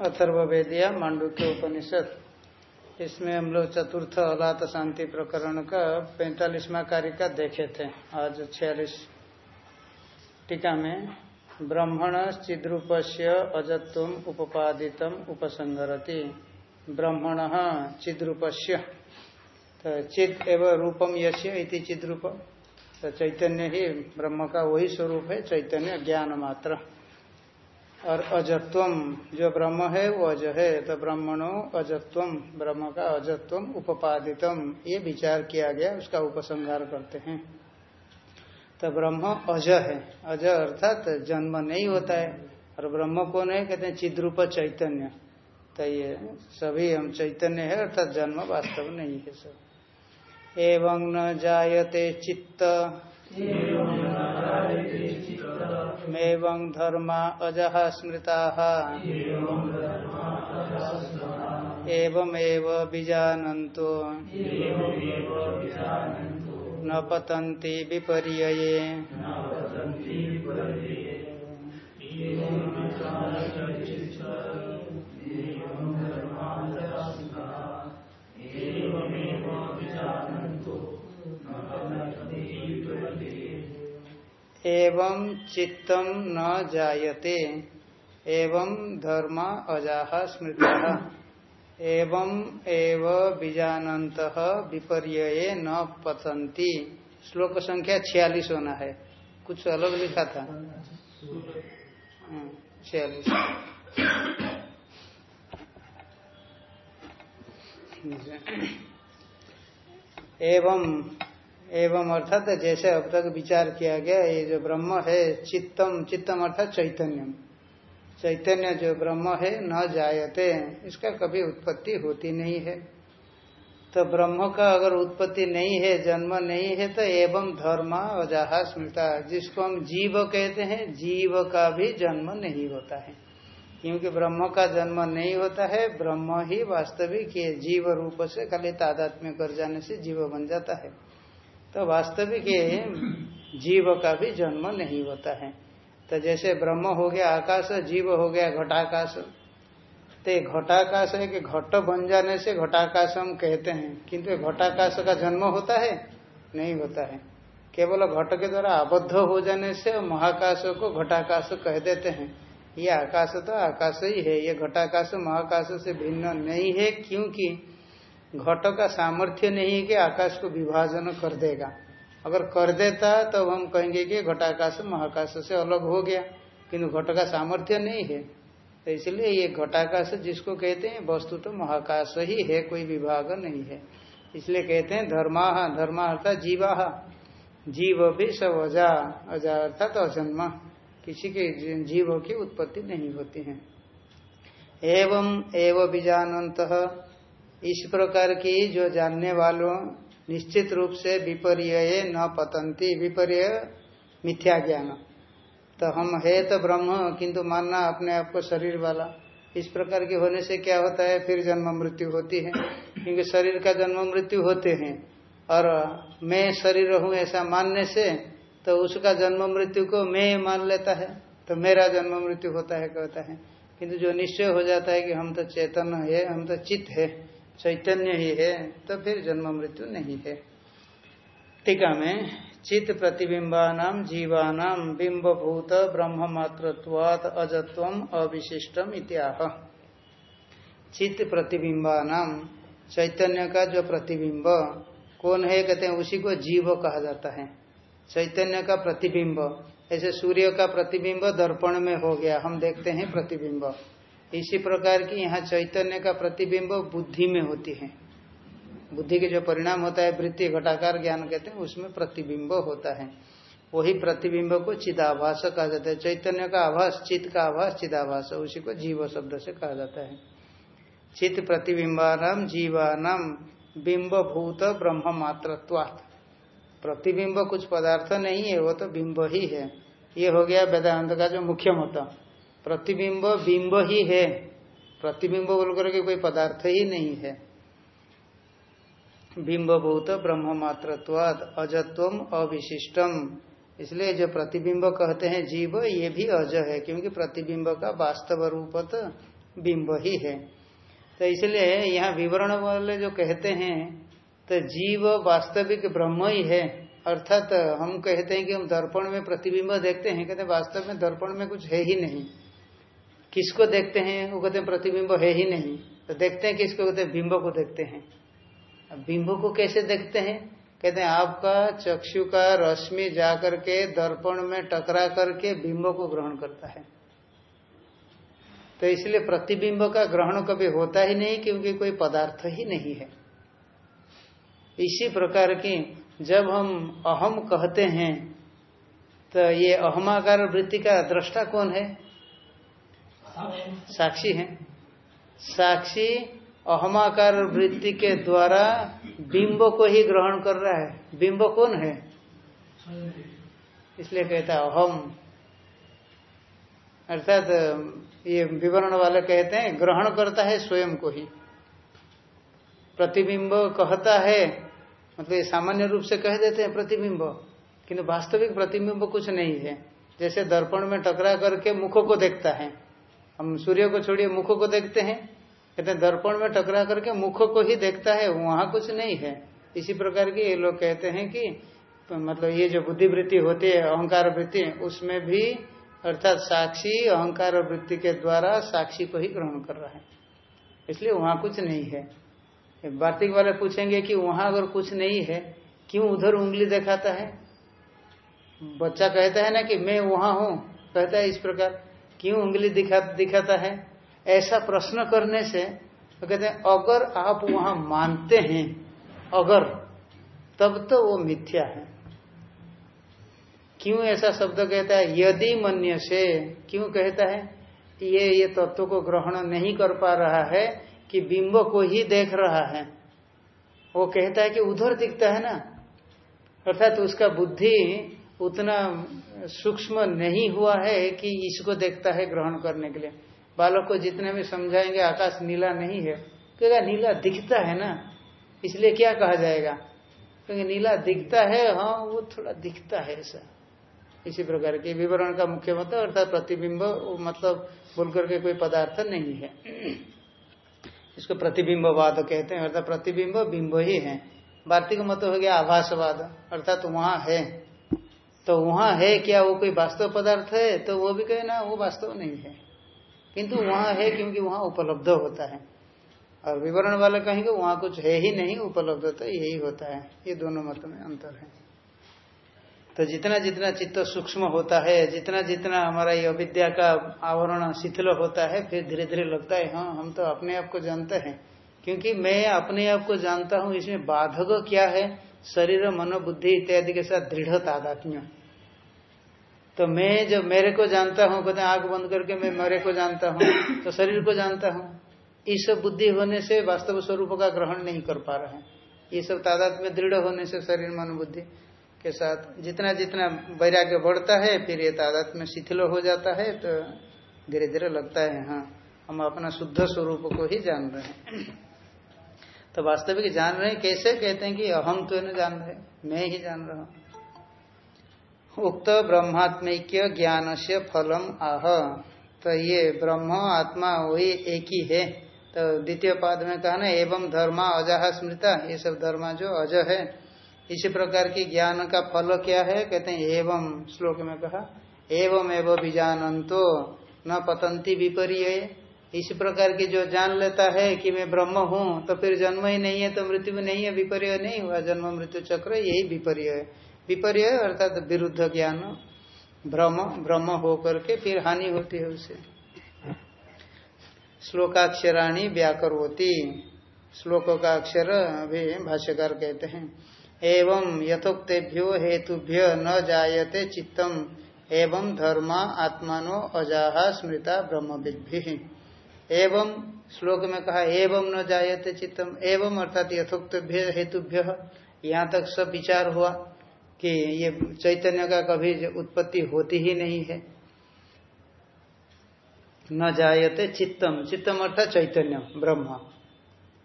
अथर्वेदिया मांडुक्य उपनिषद। इसमें हम लोग चतुर्थ अलात शांति प्रकरण का पैंतालीसवा कार्य का देखे थे। आज छियालीस। टीका में, ब्रह्मण चिद्रूप से अजत्व उपादित उपसंगरति ब्रह्मण चिद्रूप तो चिद एवं रूपम यश्य इति चिद्रूप। तो चैतन्य ही ब्रह्म का वही स्वरूप है, चैतन्य ज्ञान मात्र। और अजत्वम जो ब्रह्म है वो अज है तो ब्रह्मणो अजत्वम ब्रह्म का अजत्वम उपादितम, ये विचार किया गया, उसका उपसंहार करते हैं। तो ब्रह्म अज है। अज अर्थात जन्म नहीं होता है, और ब्रह्म कौन है? कहते हैं चिद्रूप चैतन्य। तो ये सभी हम चैतन्य है, अर्थात जन्म वास्तव नहीं है सब। एवं न जायते चित्त मेवं धर्मा अजः स्मृता। एवमेव बीजानन्तो न पतन्ति विपर्यये। एवं चित्तम न जायते। एवं धर्म अजाह स्मृता। एवं एव बीजानंत विपर्य न पतंती श्लोक संख्या छियालीस होना है। कुछ अलग लिखा था। हाँ, छियालीस। एवं एवं अर्थात जैसे अब तक विचार किया गया, ये जो ब्रह्म है, चित्तम चित्तम अर्थात चैतन्यम। चैतन्य जो ब्रह्म है, न जायते, इसका कभी उत्पत्ति होती नहीं है। तो ब्रह्म का अगर उत्पत्ति नहीं है, जन्म नहीं है तो एवं धर्म अजाहा स्मृता जिसको हम जीव कहते हैं, जीव का भी जन्म नहीं होता है। क्योंकि ब्रह्म का जन्म नहीं होता है, ब्रह्म ही वास्तविक जीव रूप से खाली तादात्म्य कर जाने से जीव बन जाता है। तो वास्तविक जीव का भी जन्म नहीं होता है। तो जैसे ब्रह्म हो गया आकाश, जीव हो गया घटाकाश। तो घटाकाश है कि घट बन जाने से घटाकाश हम कहते हैं। किंतु घटाकाश का जन्म होता है? नहीं होता है। केवल घट के द्वारा आबद्ध हो जाने से महाकाश को घटाकाश कह देते हैं। ये आकाश तो आकाश ही है। ये घटाकाश महाकाश से भिन्न नहीं है। क्योंकि घट का सामर्थ्य नहीं है कि आकाश को विभाजन कर देगा। अगर कर देता तो हम कहेंगे कि घटाकाश महाकाश से अलग हो गया, किंतु घट का सामर्थ्य नहीं है। तो इसलिए ये घटाकाश जिसको कहते हैं, वस्तु तो महाकाश ही है, कोई विभाग नहीं है। इसलिए कहते हैं धर्मा धर्मा अर्थात जीवा। जीव भी सब अजा अजा अर्थात अजन्मा। किसी के जीवों की उत्पत्ति नहीं होती है। एवं एवं बीजानंत इस प्रकार की जो जानने वालों निश्चित रूप से विपर्य न पतंती, विपर्य मिथ्या ज्ञान। तो हम है तो ब्रह्म, किंतु मानना अपने आप को शरीर वाला। इस प्रकार के होने से क्या होता है? फिर जन्म मृत्यु होती है। क्योंकि शरीर का जन्म मृत्यु होते हैं। और मैं शरीर हूँ ऐसा मानने से तो उसका जन्म मृत्यु को मैं मान लेता है। तो मेरा जन्म मृत्यु होता है, कहता है। किंतु जो निश्चय हो जाता है कि हम तो चेतन है, हम तो चित्त है। चैतन्य ही है तो फिर जन्म मृत्यु नहीं है। टीका में, चित्त प्रतिबिंबानाम, जीवानाम, बिंबभूत ब्रह्म मात्रत्वात अजत्वम, अविशिष्टम इत्याह। चित्त प्रतिबिंबानाम, चैतन्य का जो प्रतिबिंब, कौन है, कहते हैं, उसी को जीव कहा जाता है। चैतन्य का प्रतिबिंब, ऐसे सूर्य का प्रतिबिंब दर्पण में हो गया, हम देखते हैं प्रतिबिंब। इसी प्रकार की यहाँ चैतन्य का प्रतिबिंब बुद्धि में होती है। बुद्धि के जो परिणाम होता है, वृत्ति, घटाकार ज्ञान कहते हैं, उसमें प्रतिबिंब होता है। वही प्रतिबिंब को चिदाभास कहा जाता है। चैतन्य का आभास, चित्त का आभास, चिदाभास, उसी को जीव शब्द से कहा जाता है। चित्त प्रतिबिंबानाम, जीवानाम बिंब भूत ब्रह्म मात्रत्वात् प्रतिबिंब कुछ पदार्थ नहीं है, वो तो बिंब ही है। ये हो गया वेदांत का जो मुख्य मत प्रतिबिंब बिंब ही है। प्रतिबिंब बोल करके कोई पदार्थ ही नहीं है। बिंब बहुत ब्रह्म मात्रत्वाद अजत्वम अविशिष्टम इसलिए जो प्रतिबिंब कहते हैं जीव, ये भी अज है, क्योंकि प्रतिबिंब का वास्तव रूप तो बिंब ही है। तो इसलिए यहाँ विवरण वाले जो कहते हैं तो जीव वास्तविक ब्रह्म ही है। अर्थात हम कहते हैं कि हम दर्पण में प्रतिबिंब देखते हैं, कहते वास्तव में दर्पण में कुछ है ही नहीं। किसको देखते हैं? वो कहते हैं प्रतिबिंब है ही नहीं। तो देखते हैं किसको? कहते हैं बिंब को देखते हैं। बिंब को कैसे देखते हैं? कहते हैं, आपका चक्षु का रश्मि जाकर के दर्पण में टकरा करके बिंब को ग्रहण करता है। तो इसलिए प्रतिबिंब का ग्रहण कभी होता ही नहीं, क्योंकि कोई पदार्थ ही नहीं है। इसी प्रकार की जब हम अहम कहते हैं तो ये अहमाकार वृत्ति का दृष्टा कौन है? साक्षी है। साक्षी अहमाकार वृत्ति के द्वारा बिंब को ही ग्रहण कर रहा है। बिंब कौन है? इसलिए कहता है, अहम। अर्थात, ये विवरण वाले कहते हैं, ग्रहण करता है स्वयं को ही। प्रतिबिंब कहता है मतलब ये सामान्य रूप से कह देते हैं प्रतिबिंब, किंतु वास्तविक प्रतिबिंब कुछ नहीं है। जैसे दर्पण में टकरा करके मुख को देखता है। हम सूर्य को छोड़िए, मुख को देखते हैं। कहते हैं, दर्पण में टकरा करके मुख को ही देखता है, वहाँ कुछ नहीं है। इसी प्रकार की ये लोग कहते हैं कि तो मतलब ये जो बुद्धिवृत्ति होती है, अहंकार वृत्ति, उसमें भी, अर्थात साक्षी अहंकार वृत्ति के द्वारा साक्षी को ही ग्रहण कर रहा है। इसलिए वहाँ कुछ नहीं है। वार्तिक वाले पूछेंगे कि वहाँ अगर कुछ नहीं है, क्यों उधर उंगली दिखाता है? बच्चा कहता है ना कि, मैं वहाँ हूँ। कहता है इस प्रकार। क्यों उंगली दिखा, दिखाता है? ऐसा प्रश्न करने से, वो कहते हैं, अगर आप वहाँ मानते हैं, अगर, तब तो वो मिथ्या है। क्यों ऐसा शब्द कहता है? यदि मन्य से, क्यों कहता है? ये ये तत्व को ग्रहण नहीं कर पा रहा है कि बिंब को ही देख रहा है। वो कहता है कि उधर दिखता है ना? अर्थात तो उसका बुद्धि उतना सूक्ष्म नहीं हुआ है कि इसको देखता है ग्रहण करने के लिए। बालक को जितने भी समझाएँगे, आकाश नीला नहीं है। कहेगा, नीला दिखता है ना? इसलिए क्या कहा जाएगा? क्योंकि नीला दिखता है। हाँ वो थोड़ा दिखता है ऐसा। इसी प्रकार के विवरण का मुख्य मतलब अर्थात प्रतिबिंब मतलब बोल करके कोई पदार्थ नहीं है। इसको प्रतिबिंबवाद कहते हैं, अर्थात प्रतिबिंब बिंब ही है। वार्तिक मत हो गया, आभासवाद। अर्थात वहाँ है। तो वहाँ है क्या वो कोई वास्तव पदार्थ है? तो वो भी कहे, ना, वो वास्तव नहीं है। किंतु वहाँ है क्योंकि वहाँ उपलब्ध होता है। और विवरण वाले कहेंगे, वहाँ कुछ है ही नहीं, उपलब्ध होता यही होता है। ये दोनों मत में अंतर है। तो जितना जितना चित्त सूक्ष्म होता है, जितना जितना हमारा ये अविद्या का आवरण शिथिल होता है, फिर धीरे धीरे लगता है हाँ हम तो अपने आप को जानते हैं। क्योंकि मैं अपने आप को जानता हूँ, इसमें बाधक क्या है? शरीर, मनो, बुद्धि इत्यादि के साथ दृढ़ तादात्म्य तो मैं जब मेरे को जानता हूँ, कहते आग बंद करके मैं मेरे को जानता हूँ तो शरीर को जानता हूँ। इस सब बुद्धि होने से वास्तव स्वरूप का ग्रहण नहीं कर पा रहे हैं। ये सब तादाद में दृढ़ होने से शरीर मन बुद्धि के साथ जितना जितना वैराग्य बढ़ता है, फिर ये तादाद में शिथिल हो जाता है तो धीरे धीरे लगता है हाँ हम अपना शुद्ध स्वरूप को ही जान रहे हैं। तो वास्तविक जान रहे हैं, कैसे? कहते हैं कि अहम तो नहीं जान रहे, मैं ही जान रहा हूँ। उक्त ब्रह्मात्मिक्य ज्ञान से फलम आह। तो ये ब्रह्म, आत्मा, वही एक ही है। तो द्वितीय पाद में कहा ना, एवं धर्मा अजह स्मृता, ये सब धर्मा जो अज है। इसी प्रकार की ज्ञान का फल क्या है? कहते हैं, एवं श्लोक में कहा, एवं एवं बीजानंतो, न पतंती विपर्य। इसी प्रकार की जो जान लेता है कि मैं ब्रह्म हूँ तो फिर जन्म ही नहीं है तो मृत्यु नहीं है, विपर्य नहीं हुआ, जन्म मृत्यु चक्र यही विपर्य है। विपर्य अर्थात विरुद्ध ज्ञान, भ्रम भ्रम हो करके फिर हानि होती है उसे। श्लोकाक्षराणी व्याकरोती। श्लोक का अक्षर अभी भाष्यकार कहते हैं, एवं यथोक्तेभ्यो हेतुभ्य न जायते चित्तम, एवं धर्मा आत्मानो अजाहा स्मृता ब्रह्मविद्भि। एवं श्लोक में कहा, एवं न जायते चित्तम, एवं अर्थात यथोक्तभ्य हेतुभ्य, यहाँ तक सब विचार हुआ। कि ये चैतन्य का कभी उत्पत्ति होती ही नहीं है। न जायते चित्तम। चित्तम अर्थात चैतन्य, ब्रह्म।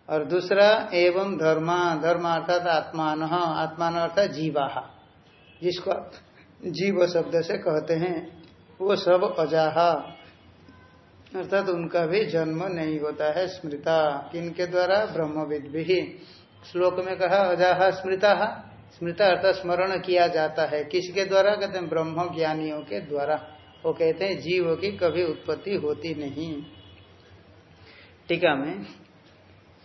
और दूसरा, एवं धर्मा, धर्म अर्थात आत्मान। आत्मान अर्थात जीवा। जिसको जीव शब्द से कहते हैं, वो सब अजाहा अर्थात उनका भी जन्म नहीं होता है, स्मृता। किनके द्वारा? ब्रह्मविद भी। श्लोक में कहा अजाहा स्मृता। स्मृता अर्थात स्मरण किया जाता है। किसके द्वारा? कहते हैं ब्रह्म ज्ञानियों के द्वारा। वो कहते हैं, जीव की कभी उत्पत्ति होती नहीं। टीका में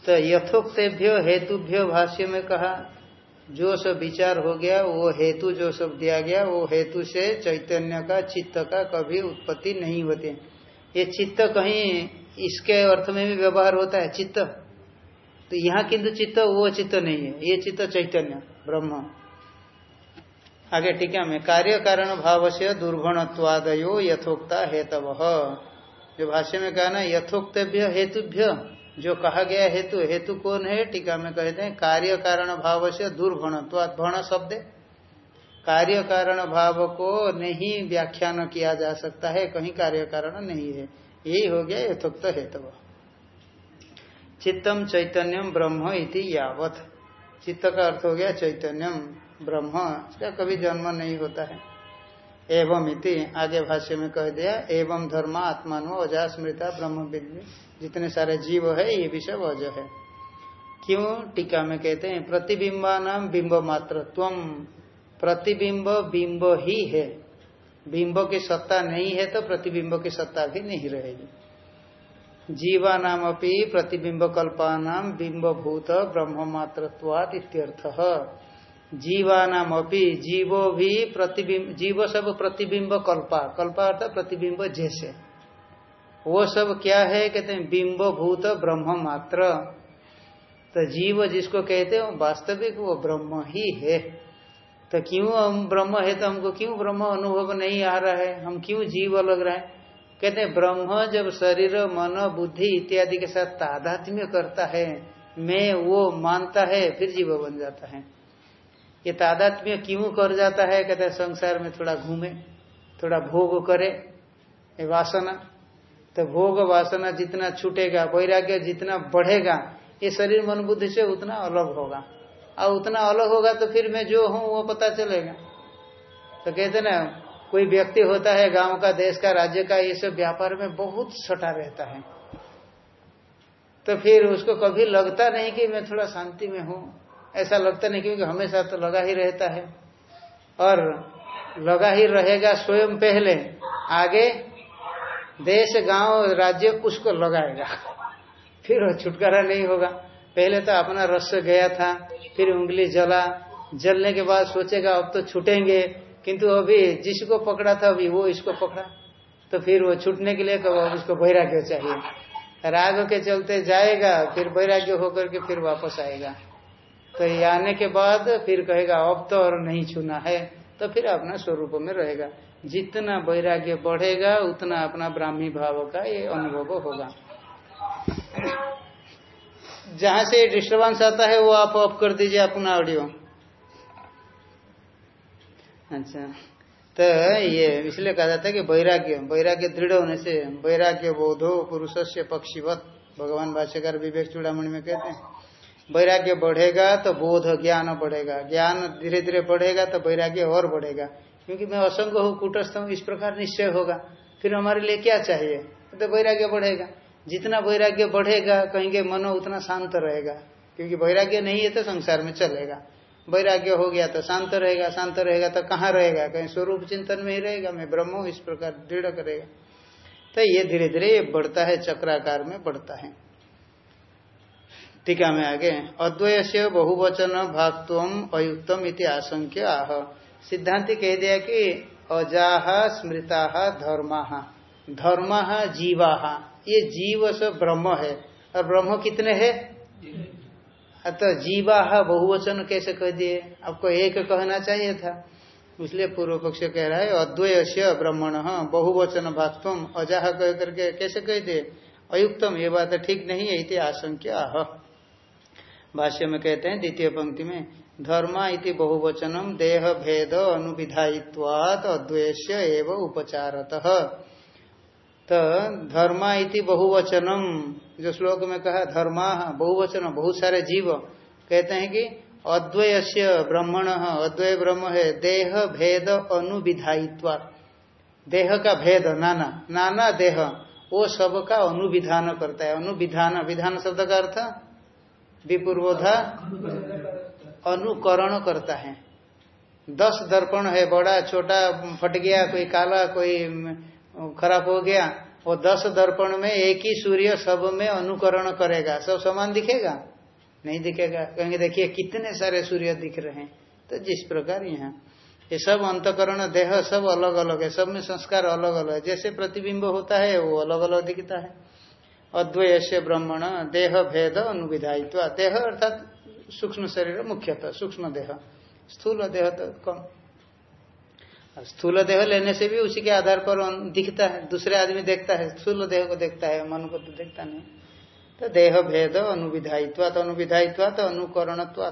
तो यथोक्तेभ्यो हेतुभ्यो भाष्य में कहा, जो सब विचार हो गया, वो हेतु जो सब दिया गया, वो हेतु से चैतन्य का, चित्त का कभी उत्पत्ति नहीं होती। ये चित्त कहीं इसके अर्थ में भी व्यवहार होता है, चित्त। तो यहाँ किंतु चित्त, वो चित्त नहीं है। ये चित्त चैतन्य। ब्रह्म। आगे टीका में कार्य कारण भाव से दुर्गुणत्वादयो यथोक्ता हेतव। जो भाष्य में कहा ना यथोक्तभ्य हेतुभ्य। जो कहा गया हेतु हेतु कौन है? टीका में कहते हैं कार्य कारण भाव से दुर्भणत्वाद भण शब्द। कार्य कारण भाव को नहीं व्याख्यान किया जा सकता है, कहीं कार्य कारण नहीं है। यही हो गया यथोक्त हेतु चित्तम चैतन्यम ब्रह्म इति यावत। चित्त का अर्थ हो गया चैतन्यम ब्रह्म, इसका कभी जन्म नहीं होता है। एवं इति, आगे भाष्य में कह दिया, एवं धर्म आत्मानो अजा स्मृता ब्रह्म जितने सारे जीव है, ये भी सब अज है। क्यों? टीका में कहते हैं प्रतिबिंबा नाम बिंब मात्र प्रतिबिंब बिंब ही है। बिंब की सत्ता नहीं है तो प्रतिबिंब की सत्ता भी नहीं रहेगी। जीवा नाम अपनी प्रतिबिंब कल्पा नाम बिंब भूत ब्रह्म मात्र इत्यर्थ। जीवानाम अपी जीवो भी प्रतिबिंब जीव सब प्रतिबिंब कल्पा कल्पा अर्थात प्रतिबिंब जैसे। वो सब क्या है? कहते हैं बिंब भूत ब्रह्म मात्र तो जीव जिसको कहते हैं वास्तविक वो ब्रह्म ही है। तो क्यों हम ब्रह्म है? तो हमको क्यों ब्रह्म अनुभव नहीं आ रहा है? हम क्यों जीव अलग रहे कहते हैं, ब्रह्म जब शरीर, मन, बुद्धि इत्यादि के साथ तादात्म्य करता है, मैं, वो मानता है, फिर जीव बन जाता है। ये तादात्म्य क्यों कर जाता है? कहते हैं, संसार में थोड़ा घूमे, थोड़ा भोग करे, ये वासना। तो भोग, वासना जितना छूटेगा, वैराग्य जितना बढ़ेगा, ये शरीर, मन, बुद्धि से उतना अलग होगा। और उतना अलग होगा तो फिर मैं जो हूँ, वो पता चलेगा। तो कहते ना कोई व्यक्ति होता है गाँव का, देश का, राज्य का, ये सब व्यापार में बहुत सटा रहता है। तो फिर उसको कभी लगता नहीं कि मैं थोड़ा शांति में हूँ। ऐसा लगता नहीं क्योंकि हमेशा तो लगा ही रहता है। और लगा ही रहेगा स्वयं पहले, आगे देश, गाँव, राज्य उसको लगाएगा। फिर वो छुटकारा नहीं होगा। पहले तो अपना रस गया था, फिर उंगली जला। जलने के बाद सोचेगा, अब तो छूटेंगे। किंतु अभी जिसको पकड़ा था, अभी वो इसको पकड़ा। तो फिर वो छूटने के लिए अब उसको वैराग्य चाहिए। राग के चलते जाएगा, फिर वैराग्य होकर के फिर वापस आएगा। तो ये आने के बाद फिर कहेगा, अब तो और नहीं छूना है। तो फिर अपना स्वरूप में रहेगा। जितना वैराग्य बढ़ेगा, उतना अपना ब्राह्मी भाव का ये अनुभव होगा। जहाँ से डिस्टर्बेंस आता है, वो आप ऑफ़ कर दीजिए अपना ऑडियो। अच्छा। तो ये इसलिए कहा जाता है कि वैराग्य वैराग्य दृढ़ होने से वैराग्य बोधो पुरुष से पक्षीवत, भगवान भाष्यकार विवेक चूड़ामणि में कहते हैं। वैराग्य बढ़ेगा तो बोध, ज्ञान बढ़ेगा। ज्ञान धीरे धीरे बढ़ेगा तो वैराग्य और बढ़ेगा। क्योंकि मैं असंग हूँ, कुटस्थ हूँ, इस प्रकार निश्चय होगा। फिर हमारे लिए क्या चाहिए? तो वैराग्य बढ़ेगा। जितना वैराग्य बढ़ेगा, कहेंगे मनो उतना शांत रहेगा। क्योंकि वैराग्य नहीं है तो संसार में चलेगा। वैराग्य हो गया तो शांत रहेगा शांत रहेगा तो कहाँ रहेगा? कहीं स्वरूप चिंतन में ही रहेगा, मैं ब्रह्म इस प्रकार दृढ़ करेगा। तो ये धीरे धीरे ये बढ़ता है, चक्राकार में बढ़ता है। टीका में आगे अद्वय से बहुवचन भागत्व अयुक्तम इति आशंक्य आह। सिद्धांति कह दिया कि अजाह स्मृता, धर्म। धर्म, जीवा। ये जीव सब ब्रह्म है। और ब्रह्म कितने हैं? तो जीवा बहुवचन कैसे कह दिए? आपको एक कहना चाहिए था। इसलिए पूर्व पक्ष कह रहा है अद्वय से ब्रह्मण बहुवचन भागत्व अजाह कह करके कैसे कह दिए? अयुक्तम, ये बात ठीक नहीं है, इति आशंक्य आह। भाष्य में कहते हैं, द्वितीय पंक्ति में, धर्मा इति बहुवचनम, देह भेद अनुविधायित्वात अद्वेश्य एवं उपचारत। तो धर्मा इति बहुवचनम। जो श्लोक में कहा, धर्मा, बहुवचन, बहुत सारे जीव। कहते हैं कि अद्वय से ब्रह्मण, अद्वय ब्रह्म है, देह, भेद, अनुविधायित्वा। देह का भेद, नाना नाना देह, वो सब का अनुविधान करता है। अनुविधान, विधान शब्द का अर्थ? विपूर्वोधा, अनुकरण करता है। दस दर्पण है, बड़ा, छोटा, फट गया, कोई काला, कोई खराब हो गया, वो दस दर्पण में एक ही सूर्य सब में अनुकरण करेगा। सब समान दिखेगा? नहीं दिखेगा। कहेंगे, देखिए, कितने सारे सूर्य दिख रहे हैं। तो जिस प्रकार यहाँ, ये सब अंतकरण देह सब अलग अलग है। सब में संस्कार अलग अलग है। जैसे प्रतिबिंब होता है, वो अलग अलग दिखता है। अद्वय से ब्राह्मण, देह भेद अनुविधायित्व। देह अर्थात सूक्ष्म शरीर मुख्यतः, सूक्ष्म देह। स्थूल देह तो कम। स्थूल देह लेने से भी उसी के आधार पर दिखता है, दूसरे आदमी देखता है, स्थूल देह को देखता है, मन को तो देखता नहीं। तो देह भेद अनुविधायित्व तो अनुविधायित्व तो अनुकरणत्व।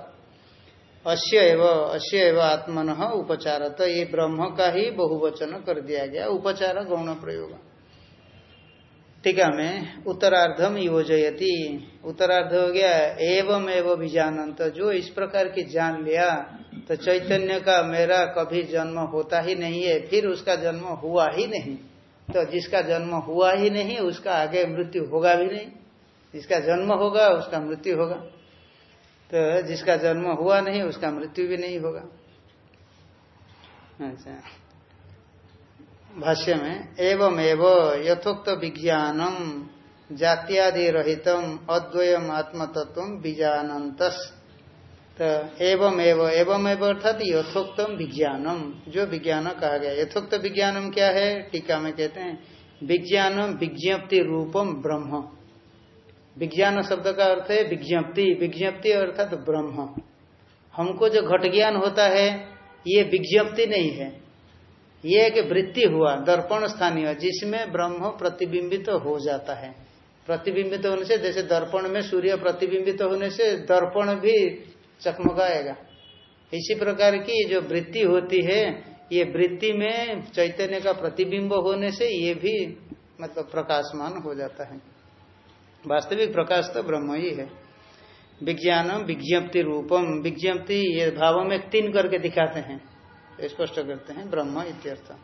अश्य एव अश्य एव आत्मन उपचार। तो ये ब्रह्म का ही बहुवचन कर दिया गया, उपचार गौण प्रयोग। टीका में उत्तरार्धम योजयती उत्तरार्ध हो गया, एवं एवं भी जानंत जो इस प्रकार की जान लिया तो चैतन्य का मेरा कभी जन्म होता ही नहीं है, फिर उसका जन्म हुआ ही नहीं। तो जिसका जन्म हुआ ही नहीं, उसका आगे मृत्यु होगा भी नहीं। जिसका जन्म होगा, उसका मृत्यु होगा। तो जिसका जन्म हुआ नहीं, उसका मृत्यु भी नहीं होगा। अच्छा। भाष्य में एवं यथोक्त विज्ञानम जात्यादि रहितम अद्वयम आत्मतत्व बीजानंतस तो एवं एवं अर्थात यथोक्तम विज्ञानम जो विज्ञान कहा गया। यथोक्त विज्ञानम क्या है? टीका में कहते हैं विज्ञानम विज्ञप्ति रूपम ब्रह्म। विज्ञान शब्द का अर्थ है विज्ञप्ति विज्ञप्ति अर्थात ब्रह्म। हमको जो घट ज्ञान होता है, ये विज्ञप्ति नहीं है। ये एक वृत्ति हुआ, दर्पण स्थानीय, जिसमें ब्रह्म प्रतिबिंबित तो हो जाता है। प्रतिबिंबित तो होने से, जैसे दर्पण में सूर्य प्रतिबिंबित तो होने से, दर्पण भी चकमकाएगा। इसी प्रकार की जो वृत्ति होती है, ये वृत्ति में चैतन्य का प्रतिबिंब होने से, ये भी मतलब प्रकाशमान हो जाता है। वास्तविक प्रकाश तो ब्रह्म ही है। विज्ञान विज्ञप्ति रूपम। विज्ञप्ति ये भाव में तीन करके दिखाते हैं। स्पष्ट करते हैं, ब्रह्म इत्यर्थ।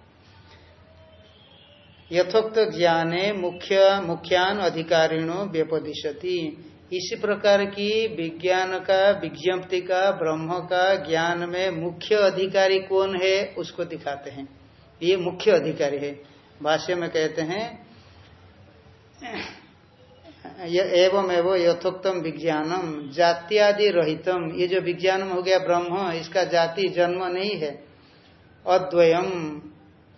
यथोक्त ज्ञाने मुख्य, मुख्यान अधिकारिणो व्यपदिशति। इसी प्रकार की विज्ञान का, विज्ञप्ति का, ब्रह्म का ज्ञान में मुख्य अधिकारी कौन है, उसको दिखाते हैं। ये मुख्य अधिकारी है। भाष्य में कहते हैं एवं एवं यथोक्तम विज्ञानम, जात्यादि रहितम। ये जो विज्ञान हो गया ब्रह्म, इसका जाति जन्म नहीं है। अद्वयम।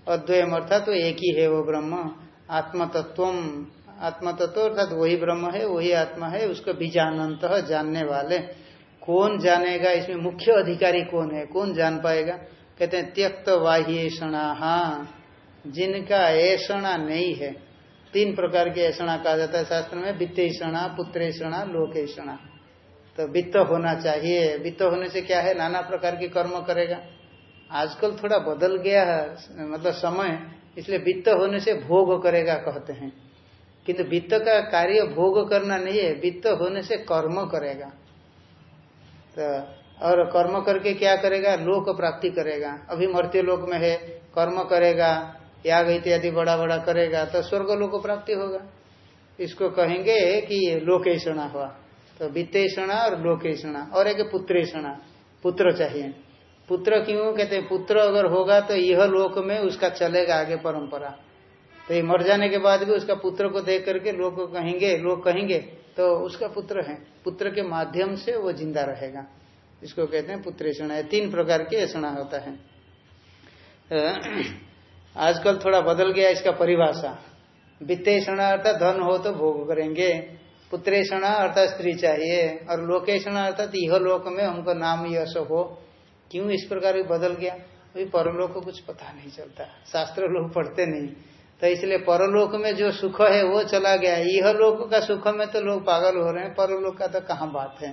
अद्वयम अर्थात तो एक ही है वो ब्रह्म। आत्मतत्वम। आत्मा तत्व अर्थात वही ब्रह्म है, वही आत्मा है, उसको बीजानंत जानने वाले। कौन जानेगा? इसमें मुख्य अधिकारी कौन है? कौन जान पाएगा? कहते हैं त्यक्त वाह्यषणा जिनका ऐसा नहीं है। तीन प्रकार के ऐसा कहा जाता है शास्त्र में। वित्तेषणा, पुत्रेषणा, लोकेषणा। तो वित्त होना चाहिए। वित्त होने से क्या है? नाना प्रकार के कर्म करेगा। आजकल थोड़ा बदल गया है मतलब समय, इसलिए वित्त होने से भोग करेगा कहते हैं। किंतु वित्त का कार्य भोग करना नहीं है, वित्त होने से कर्म करेगा। तो और कर्म करके क्या करेगा? लोक प्राप्ति करेगा। अभी मर्त्य लोक में है, कर्म करेगा, याग इत्यादि बड़ा बड़ा करेगा तो स्वर्ग लोक प्राप्ति होगा। इसको कहेंगे कि लोकेशणा हुआ। तो वित्तेषणा और लोकेशणा और एक पुत्रेषणा, पुत्र चाहिए। पुत्र क्यों? कहते हैं पुत्र अगर होगा तो यह लोक में उसका चलेगा आगे परंपरा। तो ये मर जाने के बाद भी उसका पुत्र को देख करके लोग कहेंगे लोग कहेंगे तो उसका पुत्र है। पुत्र के माध्यम से वो ज़िंदा रहेगा। इसको कहते हैं पुत्रेषणा। तीन प्रकार के ऐसा होता है। आजकल थोड़ा बदल गया इसका परिभाषा। वित्तेषणा अर्थात धन हो तो भोग करेंगे। पुत्रेषणा अर्थात स्त्री चाहिए। और लोकेशणा अर्थात यह लोक में हमको नाम यश हो। क्यों इस प्रकार बदल गया? अभी परलोक को कुछ पता नहीं चलता। शास्त्र लोग पढ़ते नहीं। तो इसलिए परलोक में जो सुख है, वो चला गया। यह लोक का सुख में तो लोग पागल हो रहे हैं। परलोक का तो कहाँ बात है?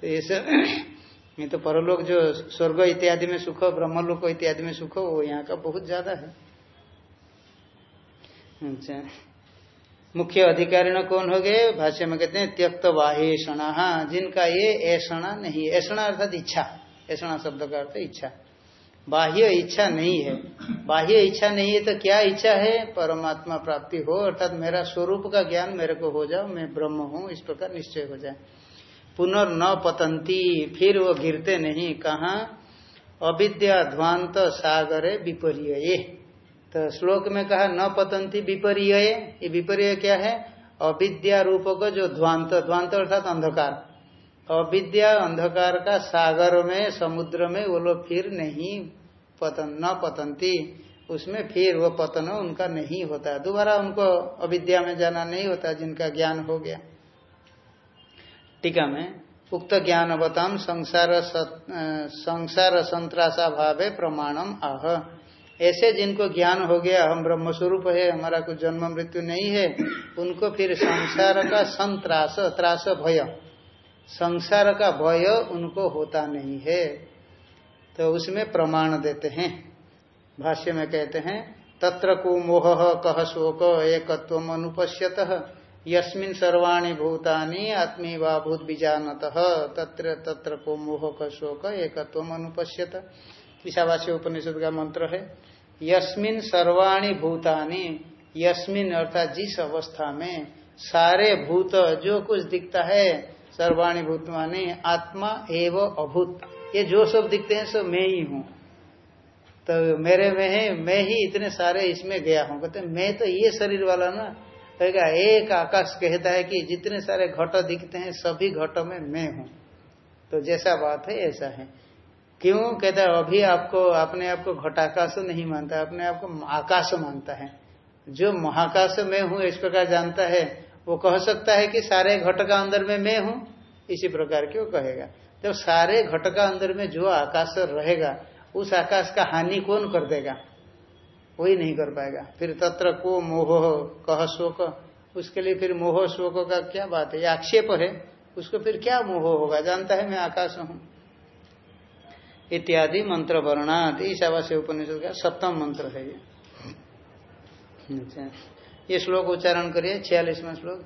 तो ये ये तो परलोक जो स्वर्ग इत्यादि में सुख, ब्रह्मलोक इत्यादि में सुख, वो यहाँ का बहुत ज़्यादा है। अच्छा। मुख्य अधिकारी कौन हो गए भाष्य में कहते हैं त्यक्त वाहेषणा जिनका ये ऐसा नहीं ऐसा अर्थात इच्छा। ऐसा शब्द का अर्थ इच्छा। बाह्य इच्छा नहीं है। बाह्य इच्छा नहीं है तो क्या इच्छा है? परमात्मा प्राप्ति हो, अर्थात मेरा स्वरूप का ज्ञान मेरे को हो जाओ, मैं ब्रह्म हूँ, इस प्रकार निश्चय हो जाए। पुनर्न पतंती, फिर वो गिरते नहीं। कहा? अविद्या ध्वांत सागरे विपर्य तो श्लोक में कहा, न पतंती विपर्य ये विपर्य क्या है? अविद्या रूप का जो ध्वांत ध्वांत अर्थात अंधकार। अविद्या अंधकार का सागर में, समुद्र में वो लोग फिर नहीं पतन, न पतंती उसमें फिर वो पतन उनका नहीं होता। दोबारा उनको अविद्या में जाना नहीं होता, जिनका ज्ञान हो गया। टीका में, उक्त ज्ञान बताम संसार संसार संत्रासा भावे प्रमाणम आह ऐसे जिनको ज्ञान हो गया हम ब्रह्म स्वरूप है, हमारा कुछ जन्म मृत्यु नहीं है, उनको फिर संसार का संत्रास, त्रास भय। संसार का भय उनको होता नहीं है। तो उसमें प्रमाण देते हैं। भाष्य में कहते हैं, तत्र को मोह कह शोक एकत्व अनुपश्यत, यस्मिन सर्वाणी भूतानि आत्मी भूत बीजानत तत्र तत्र को मोह का शोक एकत्व अनुपश्यत। ईशावासी उपनिषद का मंत्र है, यस्मिन सर्वाणी भूतानि, यस्मिन अर्थात जिस अवस्था में सारे भूत जो कुछ दिखता है सर्वाणी भूतमानी आत्मा एवं अभूत। ये जो सब दिखते हैं, सब मैं ही हूँ। तो मेरे में है, मैं ही इतने सारे इसमें गया हूँ। कहते मैं तो ये शरीर वाला ना कहेगा एक आकाश कहता है कि जितने सारे घट दिखते हैं, सभी घटों में मैं हूँ। तो जैसा बात है, ऐसा है। क्यों? कहता है, अभी आपको, अपने आप को घटाकाश नहीं मानता, अपने आप को आकाश मानता है। जो महाकाश में हूँ, इस प्रकार जानता है वो कह सकता है कि सारे घट का अंदर में मैं हूँ। इसी प्रकार की वो कहेगा। जब सारे घट का अंदर में जो आकाश रहेगा, उस आकाश का हानि कौन कर देगा? वही नहीं कर पाएगा। फिर तत्र को मोह कह शोक। उसके लिए फिर मोह शोक का क्या बात है? आक्षेप है। उसको फिर क्या मोह होगा? जानता है मैं आकाश हूँ। इत्यादि मंत्र वर्णात ईशावास्य उपनिषद का सप्तम मंत्र है ये। अच्छा। ये श्लोक उच्चारण करिए, छियालीसवा श्लोक।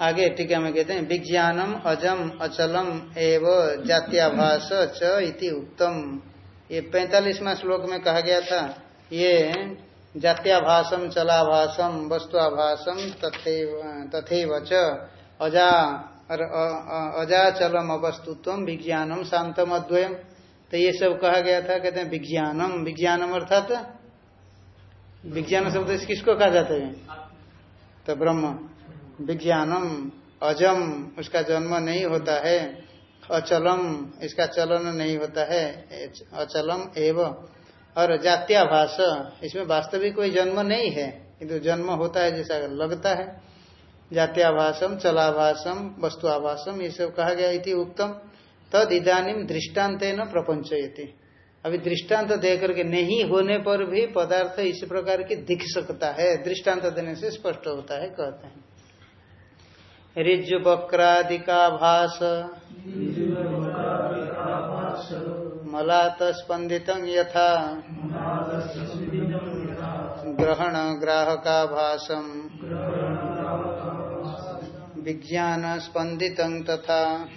आगे टीका में कहते हैं, विज्ञानम अजम अचलम एव जात्याभास च इति उत्तम ये पैंतालीसवा श्लोक में कहा गया था, ये जात्याभाषम चलाभाषम वस्तुआभाषम तथे च। अजा और अजाचलम अवस्तुत्व विज्ञानम शांतम अद्वयम। तो ये सब कहा गया था, कहते हैं विज्ञानम। विज्ञानम अर्थात, विज्ञान शब्द किसको कहा जाता है? तो ब्रह्म। विज्ञानम, अजम, उसका जन्म नहीं होता है। अचलम, इसका चलन नहीं होता है। अचलम एव। और जात्याभाष इसमें वास्तविक कोई जन्म नहीं है, किंतु जन्म होता है जैसा लगता है। जात्याभाषम चलाभाषम वस्तुआभाषम ये सब कहा गया इति उत्तम तद इधानीम दृष्टांत न प्रपंच अभी दृष्टांत दे करके नहीं होने पर भी पदार्थ इस प्रकार की दिख सकता है। दृष्टांत देने से स्पष्ट होता है, कहते हैं। ऋजु बक्रादिका भाष मलात स्पंदित यथा। ग्रहण ग्राहका विज्ञान स्पंदित तथा।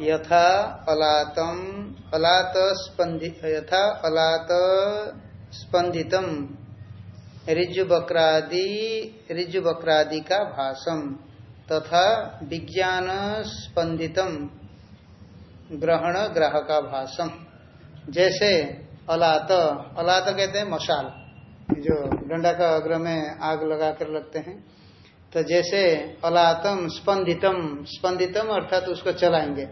यथा अलातम अलात यथा अलात स्पंदितम ऋजु बक्रादि ऋजु बक्रादि का भाषम तथा विज्ञान स्पंदितम ग्रहण ग्राहका भाषम जैसे अलात अलात कहते हैं मशाल, जो डंडा का अग्र में आग लगा कर लगते हैं। तो जैसे अलातम स्पंदितम स्पंदितम अर्थात तो उसको चलाएँगे।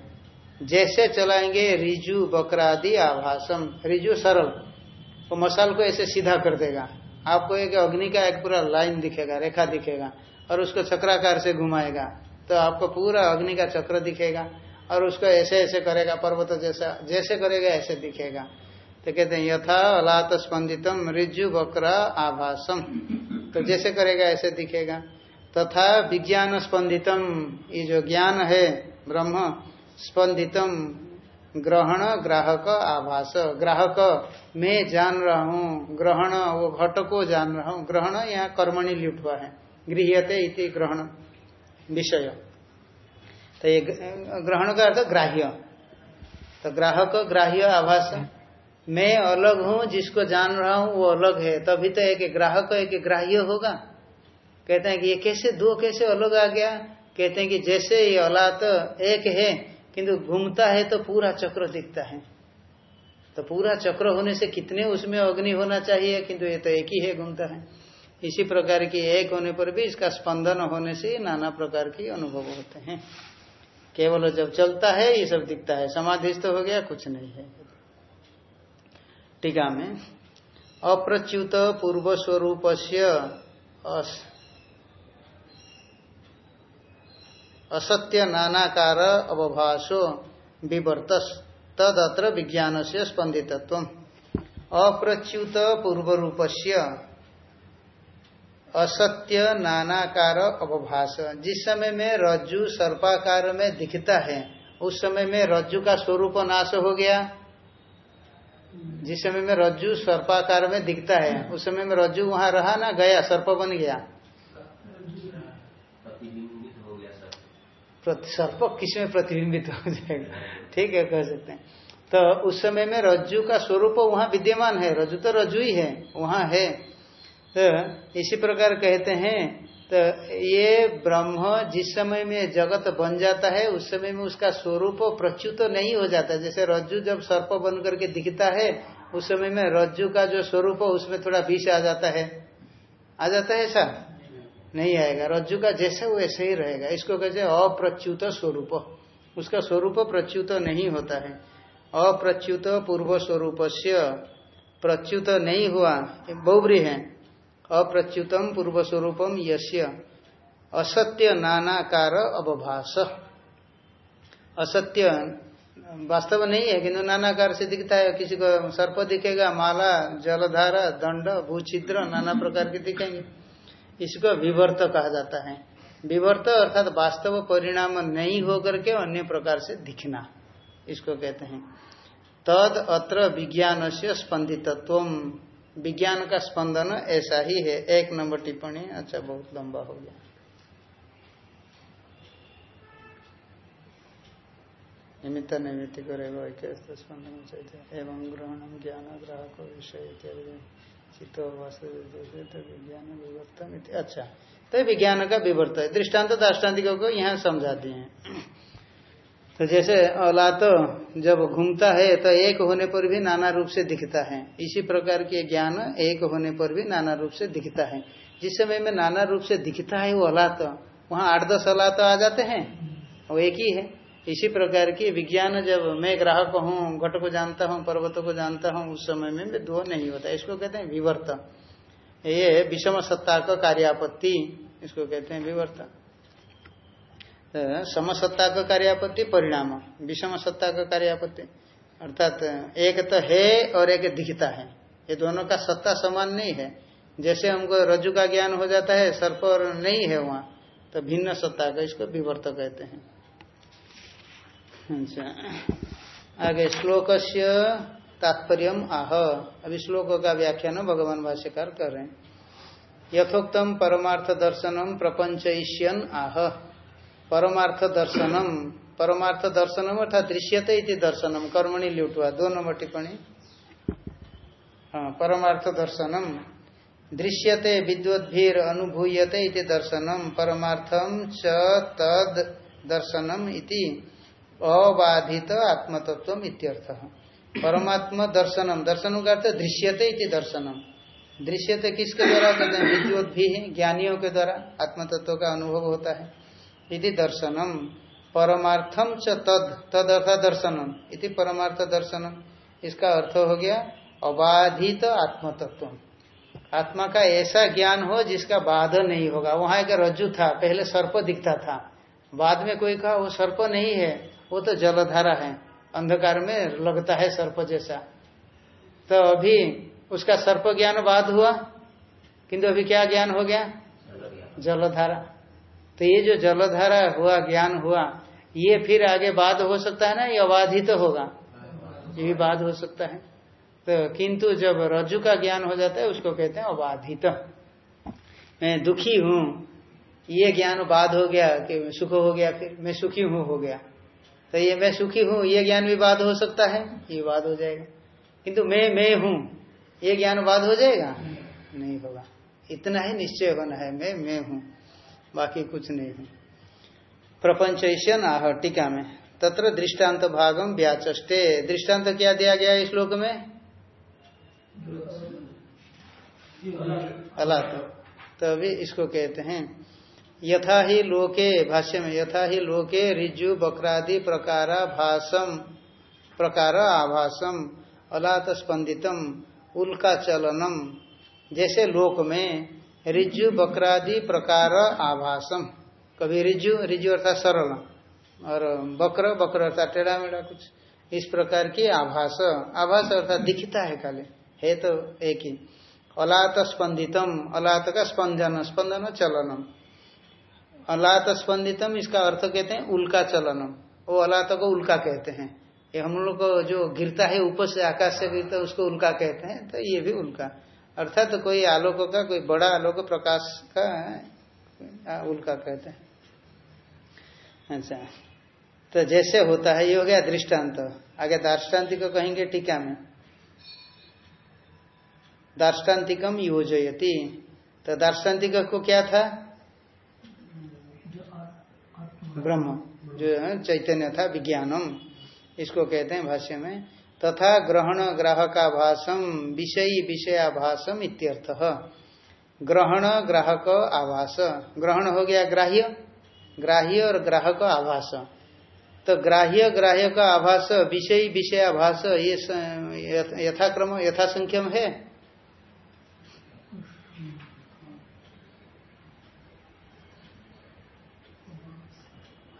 जैसे चलाएँगे रिजु, बकरादि, आभासम। रिजु सरल। वो मसाल को ऐसे सीधा कर देगा। आपको एक अग्नि का एक पूरा लाइन दिखेगा, रेखा दिखेगा, और उसको चक्राकार से घुमाएगा। तो आपको पूरा अग्नि का चक्र दिखेगा, और उसको ऐसे ऐसे करेगा, पर्वत जैसा, जैसे करेगा, ऐसे दिखेगा। तो कहते हैं, यथा अलात स्पंदितम रिजु, बकरा, आभासम। तो जैसे करेगा, ऐसे दिखेगा। तथा विज्ञान स्पंदितम। ये जो ज्ञान है, ब्रह्म स्पंदितम ग्रहण ग्राहक आभास। ग्राहक, मैं जान रहा हूँ। ग्रहण, वो घट को जान रहा हूँ। ग्रहण यहाँ कर्मणि लिट हुआ है। गृहते इति ग्रहण विषय। तो ये ग्रहण का अर्थ ग्राह्य। तो ग्राहक, ग्राह्य, आभास। मैं अलग हूँ, जिसको जान रहा हूँ, वो अलग है। तभी तो एक ग्राहक, एक ग्राह्य होगा। कहते हैं कि ये कैसे, दो कैसे अलग आ गया? कहते हैं कि जैसे ये औलाद एक है किंतु घूमता है तो पूरा चक्र दिखता है। तो पूरा चक्र होने से कितने उसमें अग्नि होना चाहिए, किंतु ये तो एक ही है, घूमता है। इसी प्रकार की एक होने पर भी इसका स्पंदन होने से नाना प्रकार की अनुभव होते हैं। केवल जब चलता है, ये सब दिखता है। समाधिस्थ हो गया, कुछ नहीं है। टीका में, अप्रच्युत पूर्व स्वरूप से असत्य नानाकार अवभाषो विवर्तस, तदत्र विज्ञान से स्पंदितत्व अप्रच्युत पूर्व रूप से असत्य नानाकार अवभाष। जिस समय में रज्जु सर्पाकार में दिखता है, उस समय में रज्जु का स्वरूप नाश हो गया। जिस समय में रज्जु सर्पाकार में दिखता है, उस समय में रज्जु वहाँ रहा ना, गया, सर्प बन गया। सर्प किसमें प्रतिबिंबित हो जाएगा। ठीक है, कह सकते हैं। तो उस समय में रज्जु का स्वरूप वहाँ विद्यमान है। रज्जु तो रज्जु ही है, वहाँ है। तो इसी प्रकार कहते हैं तो ये ब्रह्म जिस समय में जगत बन जाता है, उस समय में उसका स्वरूप प्रच्युत तो नहीं हो जाता। जैसे रज्जु जब सर्प बन करके दिखता है, उस समय में रज्जु का जो स्वरूप, उसमें थोड़ा विष आ जाता है। आ जाता है ऐसा? नहीं आएगा। रज्जु का जैसे वो ऐसे ही रहेगा। इसको कहते हैं अप्रच्युत स्वरूप। उसका स्वरूप प्रच्युत नहीं होता है। अप्रच्युत पूर्व स्वरूप से प्रच्युत नहीं हुआ। बहुब्री है। अप्रच्युतम पूर्व स्वरूपम यश्य असत्य नानाकार अवभाष असत्य वास्तव नहीं है, किंतु नानाकार से दिखता है। किसी को सर्प दिखेगा, माला, जलधारा, दंड, भूछिद्र, नाना प्रकार के दिखेंगे। इसको विवर्त कहा जाता है। विवर्त अर्थात वास्तव परिणाम नहीं होकर के अन्य प्रकार से दिखना, इसको कहते हैं। तद अत्र विज्ञान से स्पंदितत्व विज्ञान का स्पंदन ऐसा ही है। एक नंबर टिप्पणी अच्छा बहुत लंबा हो गया। निमित्त निमित्त करेगा स्पंदन एवं ग्रहण ज्ञान ग्राहक विषय इत्यादि। चित्त विज्ञान विवर्तन अच्छा तो विज्ञान का विवर्त है। दृष्टांत दाष्टान्तिकों को यहाँ समझाते हैं। तो जैसे औला तो जब घूमता है तो एक होने पर भी नाना रूप से दिखता है। इसी प्रकार के ज्ञान एक होने पर भी नाना रूप से दिखता है। जिस समय में नाना रूप से दिखता है वो औलात वहाँ आठ दस औलात आ जाते हैं। वो एक ही है। इसी प्रकार की विज्ञान जब मैं ग्राहक हूँ, घट को जानता हूँ, पर्वतों को जानता हूँ, उस समय में दो नहीं होता। इसको कहते हैं विवर्त। ये विषम सत्ता का कार्यापत्ति, इसको कहते हैं विवर्त। समसत्ता का कार्यापत्ति, परिणाम। विषम सत्ता का कार्यापत्ति। अर्थात एक तो है और एक दिखता है। ये दोनों का सत्ता समान नहीं है। जैसे हमको रज्जु का ज्ञान हो जाता है, सर्प और नहीं है वहाँ तो भिन्न सत्ता का इसको विवर्त कहते हैं। अच्छा। आगे श्लोक से तात्पर्य आह। अभी श्लोक का व्याख्यान भगवान भाष्यकार कर रहे हैं। यथोक्तम परमार्थ दर्शनम प्रपंच ईश्यन आह। परमार्थ दर्शनम परमार्थ दर्शनम अर्थात दृश्यते इति दर्शनम, कर्मणि लुटवा, दो नंबर टिप्पणी। हाँ परमार्थ दर्शनम दृश्यते विद्वद्भीर अनुभूयते इति दर्शनम परमार्थम च तद दर्शनम इति। अबाधित आत्मतत्व इत्यर्थ। परमात्मा दर्शनम दर्शन का अर्थ दृश्यते दर्शनम। दृश्यते किसके द्वारा कहते हैं? विद्युत भी है ज्ञानियों के द्वारा आत्मतत्व का अनुभव होता है। इति दर्शनम। परमार्थम च तद तद अर्थ दर्शनम। इति परमार्थ दर्शनम। इसका अर्थ हो गया अबाधित आत्मतत्व आत्मा का ऐसा ज्ञान हो जिसका बाध नहीं होगा। वहाँ एक रज्जु था, पहले सर्प दिखता था। बाद में कोई कहा, वो सर्प नहीं है। वो तो जलधारा है, अंधकार में लगता है सर्प जैसा। तो अभी उसका सर्प ज्ञान बाद हुआ, किंतु अभी क्या ज्ञान हो गया? जलधारा। तो ये जो जलधारा हुआ, ज्ञान हुआ, ये फिर आगे बाद हो सकता है ना? ये अबाधित तो होगा। ये भी बाद हो सकता है। तो किंतु जब रज्जु का ज्ञान हो जाता है, उसको कहते हैं अबाधित। मैं दुखी हूँ। ये ज्ञान बाद हो गया कि सुख हो गया, फिर मैं सुखी हूँ, हो गया। तो ये मैं सुखी हूँ ये ज्ञान भी बाद हो सकता है। ये बाद हो जाएगा। किंतु मैं मैं हूँ ये ज्ञान बाद हो जाएगा? नहीं होगा। इतना ही निश्चय होना है मैं मैं हूँ बाकी कुछ नहीं हूँ। प्रपंच आह टीका में। तत्र दृष्टांत भागम व्याचे दृष्टांत क्या दिया गया इस श्लोक में? अला तो अभी इसको कहते हैं। यथा ही लोके भाष्य में यथा ही लोके रिजु बकरादि, प्रकार भाषम प्रकार, आभासम, अलात स्पंदितम उल्का चलनम, जैसे लोक में रिजु बकरादि, प्रकार, आभासम। कभी रिजु रिजु अर्थात सरल, और बकर बकर अर्थात टेढ़ा मेढ़ा कुछ। इस प्रकार की आभास आभास अर्थात दिखता है काले, है तो एक ही। अलात स्पंदितम अलात का स्पंदन स्पंदन चलनम। अलात स्पंदितम इसका अर्थ कहते हैं उल्का चलनम। वो अलात को उल्का कहते हैं। ये हम लोग को जो गिरता है ऊपर से आकाश से गिरता है, उसको उल्का कहते हैं तो ये भी उल्का। अर्थात तो कोई आलोक का, कोई बड़ा आलोक प्रकाश का उल्का कहते हैं। अच्छा। तो जैसे होता है, ये हो गया दृष्टांत। आगे दार्ष्टान्तिक को कहेंगे टीका में। दार्ष्टान्तिकम योजयती। तो दार्ष्टान्तिक को क्या था? ब्रह्म, जो चैतन्य था, विज्ञानम, इसको कहते हैं भाष्य में। तथा ग्रहण ग्राहकाभासम, विषयी विषयाभासम इत्यर्थ। ग्रहण ग्राहक आभास। ग्रहण हो गया ग्राह्य। ग्राह्य और ग्राहक आभास। तो ग्राह्य ग्राह्य का आभास, विषयी विषय आभास ये यथाक्रम, यथासंख्यम है?